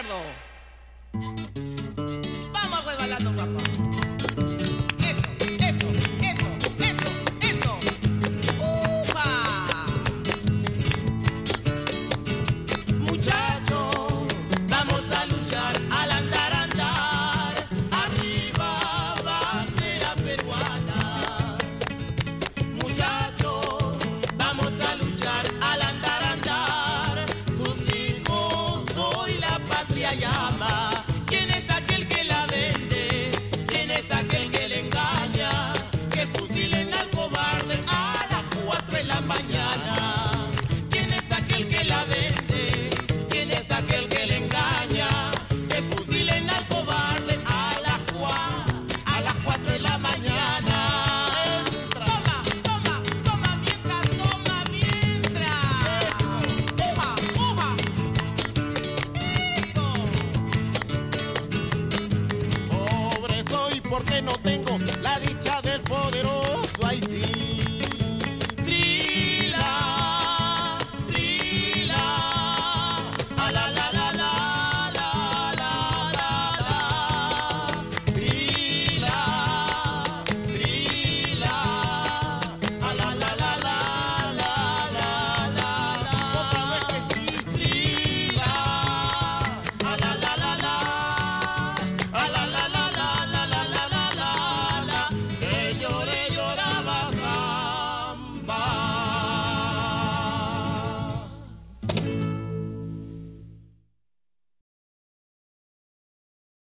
Gerardo. porque no tengo la dicha del poderoso.